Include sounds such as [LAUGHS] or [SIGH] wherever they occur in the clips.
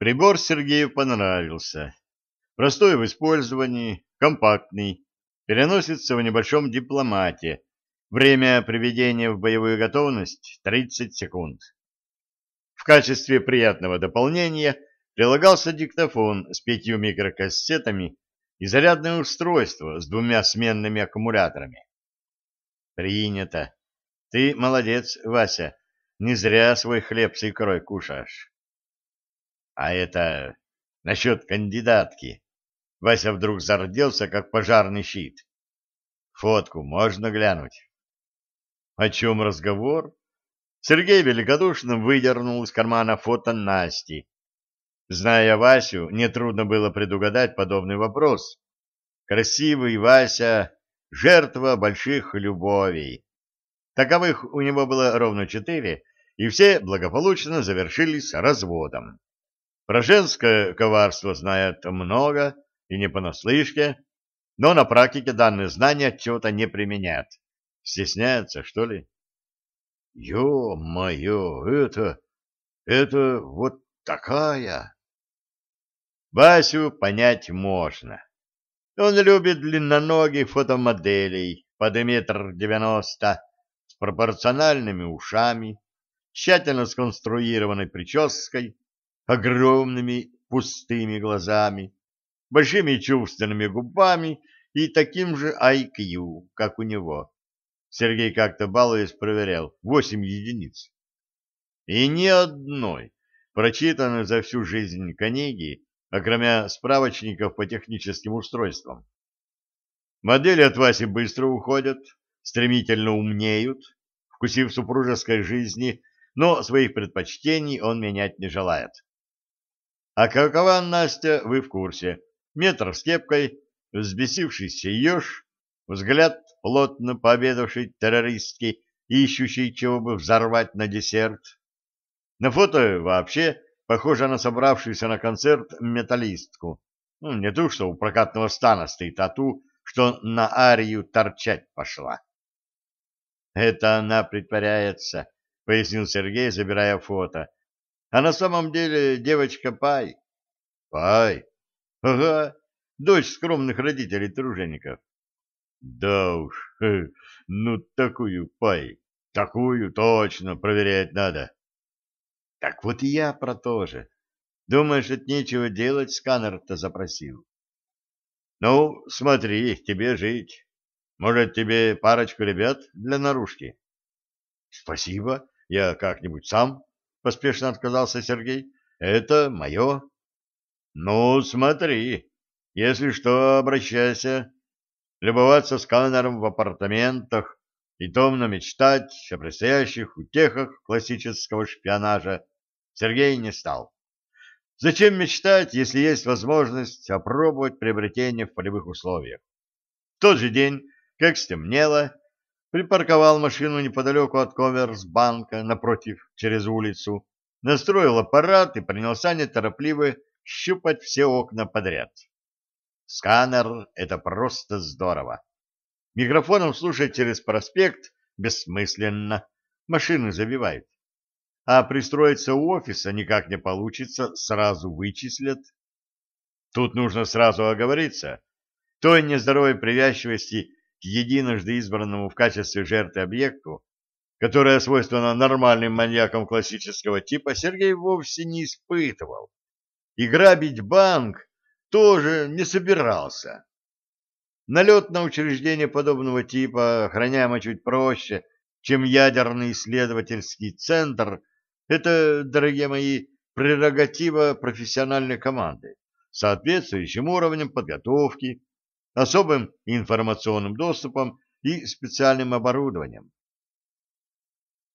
Прибор Сергею понравился. Простой в использовании, компактный, переносится в небольшом дипломате. Время приведения в боевую готовность — 30 секунд. В качестве приятного дополнения прилагался диктофон с пятью микрокассетами и зарядное устройство с двумя сменными аккумуляторами. Принято. Ты молодец, Вася. Не зря свой хлеб с икрой кушаешь. А это насчет кандидатки. Вася вдруг зарделся, как пожарный щит. Фотку можно глянуть? О чем разговор? Сергей великодушно выдернул из кармана фото Насти. Зная Васю, нетрудно было предугадать подобный вопрос. Красивый Вася — жертва больших любовей. Таковых у него было ровно четыре, и все благополучно завершились разводом. Про женское коварство знает много и не понаслышке, но на практике данные знания чего-то не применяют. Стесняется, что ли? Ё-моё, это... это вот такая... Васю понять можно. Он любит длинноногих фотомоделей под метр девяносто с пропорциональными ушами, тщательно сконструированной прической, огромными пустыми глазами, большими чувственными губами и таким же IQ, как у него. Сергей как-то балуясь проверял. Восемь единиц. И ни одной, прочитанной за всю жизнь книги, окромя справочников по техническим устройствам. Модели от Васи быстро уходят, стремительно умнеют, вкусив супружеской жизни, но своих предпочтений он менять не желает. А какова Настя, вы в курсе. Метр с кепкой, взбесившийся еж, взгляд плотно пообедавшей террористки, ищущей чего бы взорвать на десерт. На фото вообще похожа на собравшуюся на концерт металлистку. Ну, не то, что у прокатного стана стоит, а ту, что на арию торчать пошла. Это она притворяется, — пояснил Сергей, забирая фото. А на самом деле девочка Пай. Пай? Ага, дочь скромных родителей-тружеников. Да уж, ну такую Пай, такую точно проверять надо. Так вот и я про то же. Думаешь, от нечего делать сканер-то запросил? Ну, смотри, тебе жить. Может, тебе парочку ребят для наружки? Спасибо, я как-нибудь сам — поспешно отказался Сергей. — Это мое. — Ну, смотри, если что, обращайся. Любоваться сканером в апартаментах и томно мечтать о предстоящих утехах классического шпионажа Сергей не стал. Зачем мечтать, если есть возможность опробовать приобретение в полевых условиях? В тот же день, как стемнело, припарковал машину неподалеку от Коммерсбанка, напротив, через улицу, настроил аппарат и принялся неторопливо щупать все окна подряд. Сканер — это просто здорово. Микрофоном слушать через проспект бессмысленно, машины забивают. А пристроиться у офиса никак не получится, сразу вычислят. Тут нужно сразу оговориться. Той нездоровой привязчивости к единожды избранному в качестве жертвы объекту, которое свойственно нормальным маньякам классического типа, Сергей вовсе не испытывал. И грабить банк тоже не собирался. Налет на учреждение подобного типа, охраняемо чуть проще, чем ядерный исследовательский центр, это, дорогие мои, прерогатива профессиональной команды, соответствующим уровнем подготовки, особым информационным доступом и специальным оборудованием.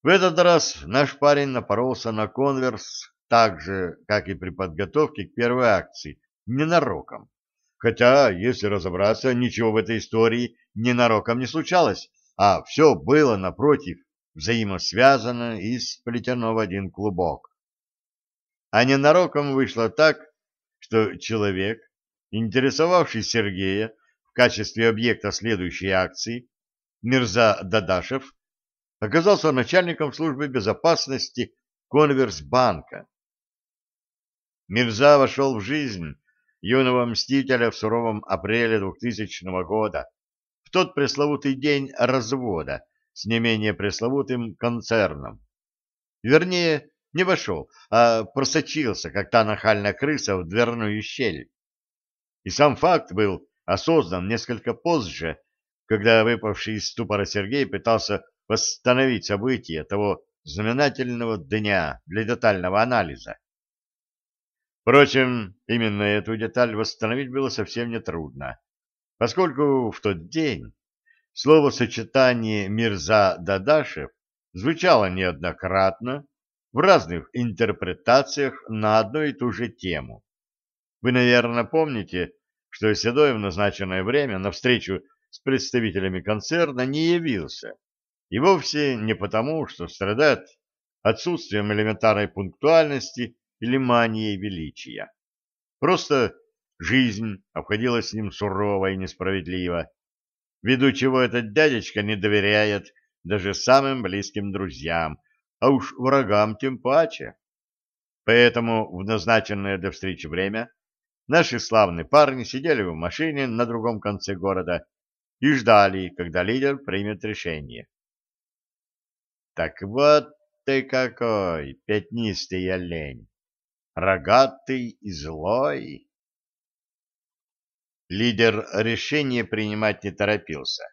В этот раз наш парень напоролся на конверс так же, как и при подготовке к первой акции, ненароком. Хотя, если разобраться, ничего в этой истории ненароком не случалось, а все было, напротив, взаимосвязано и сплетено в один клубок. А ненароком вышло так, что человек, интересовавший Сергея качестве объекта следующей акции Мирза Дадашев оказался начальником службы безопасности Конверсбанка. Мирза вошел в жизнь юного мстителя в суровом апреле 2000 года, в тот пресловутый день развода с не менее пресловутым концерном. Вернее, не вошел, а просочился, как та нахальная крыса, в дверную щель. И сам факт был осознан несколько позже, когда выпавший из ступора Сергей пытался восстановить события того знаменательного дня для детального анализа. Впрочем, именно эту деталь восстановить было совсем нетрудно, поскольку в тот день словосочетание «Мирза Дадашев» звучало неоднократно в разных интерпретациях на одну и ту же тему. Вы, наверное, помните, что Седой в назначенное время на встречу с представителями концерна не явился, и вовсе не потому, что страдает отсутствием элементарной пунктуальности или манией величия. Просто жизнь обходилась с ним сурово и несправедливо, ввиду чего этот дядечка не доверяет даже самым близким друзьям, а уж врагам тем паче. Поэтому в назначенное для встречи время наши славные парни сидели в машине на другом конце города и ждали, когда лидер примет решение. Так вот ты какой, пятнистый олень, рогатый и злой. Лидер решение принимать не торопился.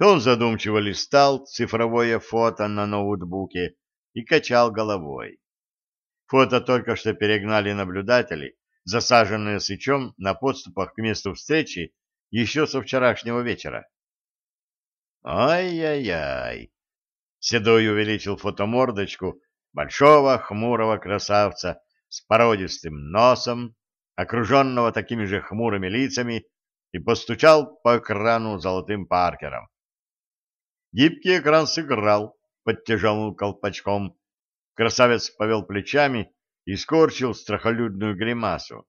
Он задумчиво листал цифровое фото на ноутбуке и качал головой. Фото только что перегнали наблюдатели, засаженные сычом на подступах к месту встречи еще со вчерашнего вечера. «Ай-яй-яй!» Седой увеличил фотомордочку большого хмурого красавца с породистым носом, окруженного такими же хмурыми лицами, и постучал по экрану золотым паркером. Гибкий экран сыграл под тяжелым колпачком. Красавец повел плечами и скорчил страхолюдную гримасу.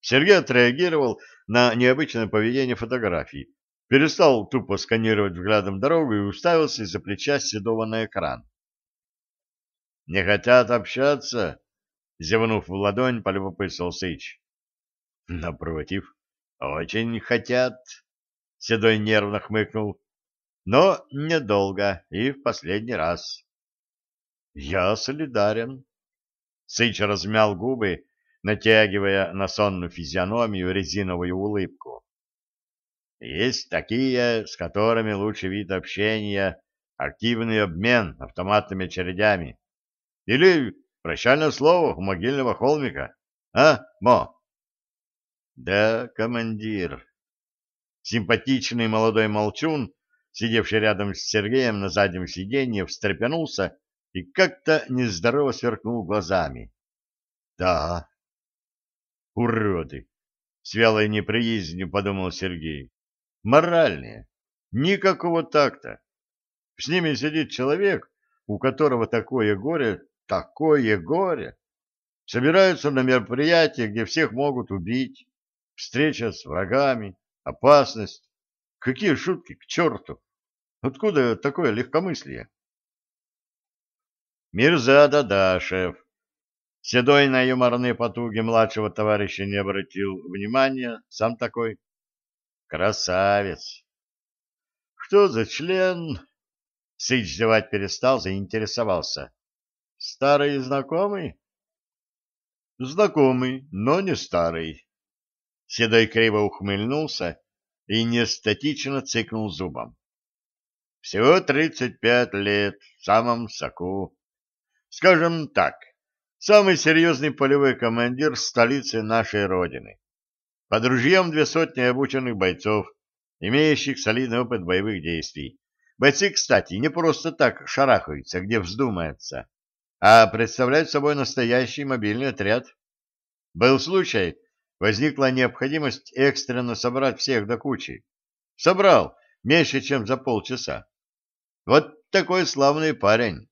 Сергей отреагировал на необычное поведение фотографии, перестал тупо сканировать взглядом дорогу и уставился из-за плеча Седова на экран. «Не хотят общаться?» — зевнув в ладонь, полюбопытствовал Сыч. «Напротив, очень хотят», — Седой нервно хмыкнул, — «но недолго и в последний раз». «Я солидарен». Сыч размял губы, натягивая на сонную физиономию резиновую улыбку. Есть такие, с которыми лучший вид общения — активный обмен автоматными очередями. Или прощальное слово у могильного холмика. А, Мо? Да, командир. Симпатичный молодой молчун, сидевший рядом с Сергеем на заднем сиденье, встрепенулся и как-то нездорово сверкнул глазами. Да. Уроды! С вялой неприязнью подумал Сергей моральные, никакого такта. С ними сидит человек, у которого такое горе, такое горе. Собираются на мероприятие, где всех могут убить, встреча с врагами, опасность. Какие шутки, к черту! Откуда такое легкомыслие? Мирза Дадашев. Седой на юморные потуги младшего товарища не обратил внимания, сам такой. Красавец! Что за член? Сыч зевать перестал, заинтересовался. Старый знакомый? Знакомый, но не старый. Седой криво ухмыльнулся и нестатично цыкнул зубом. Всего тридцать пять лет, в самом соку. Скажем так, самый серьезный полевой командир столицы нашей Родины. Под ружьем две сотни обученных бойцов, имеющих солидный опыт боевых действий. Бойцы, кстати, не просто так шарахаются, где вздумается, а представляют собой настоящий мобильный отряд. Был случай, возникла необходимость экстренно собрать всех до кучи. Собрал меньше, чем за полчаса. Вот такой славный парень.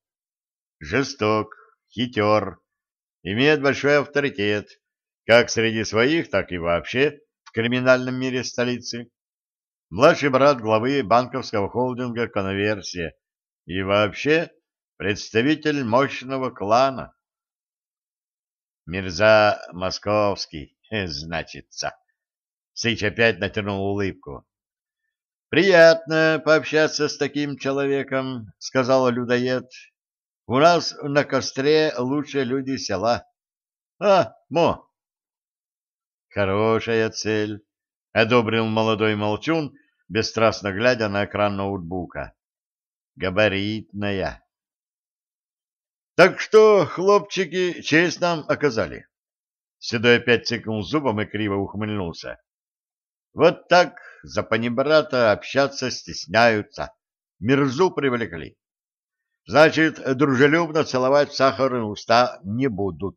Жесток, хитер, имеет большой авторитет, как среди своих, так и вообще в криминальном мире столицы. Младший брат главы банковского холдинга «Конверсия» и вообще представитель мощного клана. Мирза Московский, [LAUGHS] значится. Сыч опять натянул улыбку. «Приятно пообщаться с таким человеком», — сказал людоед. «У нас на костре лучшие люди села». «А, Мо!» «Хорошая цель», — одобрил молодой молчун, бесстрастно глядя на экран ноутбука. «Габаритная». «Так что, хлопчики, честь нам оказали?» Седой опять цикнул зубом и криво ухмыльнулся. Вот так за панибрата общаться стесняются. Мирзу привлекли. Значит, дружелюбно целовать сахарные уста не будут.